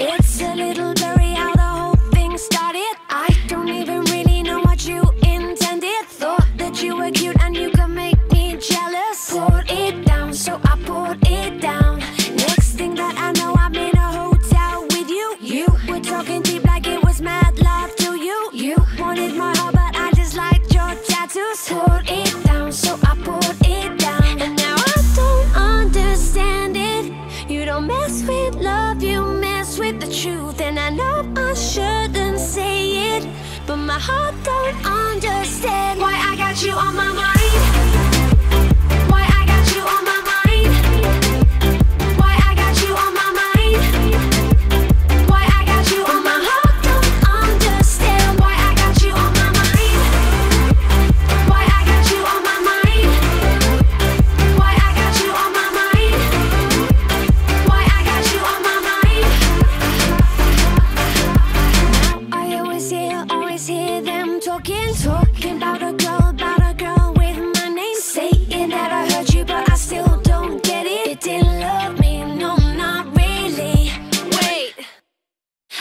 It's a little blurry how the whole thing started. I don't even really know what you intended. Thought that you were cute and you could make me jealous. Poured it down, so I poured it down. Next thing that I know, I'm in a hotel with you. You were talking deep like it was mad love to you. You wanted my heart, but I just liked your tattoos. Poured it with the truth. And I know I shouldn't say it, but my heart don't understand why I got you on my mind.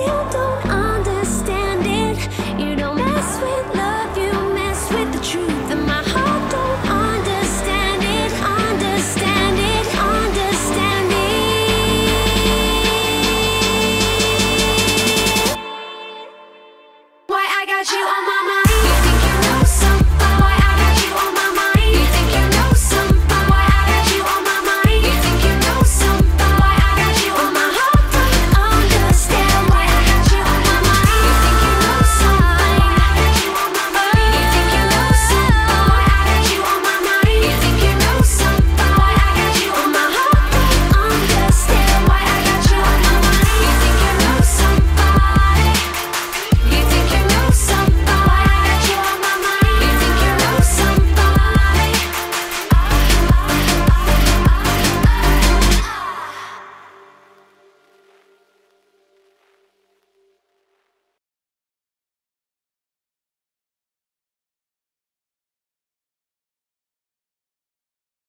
you don't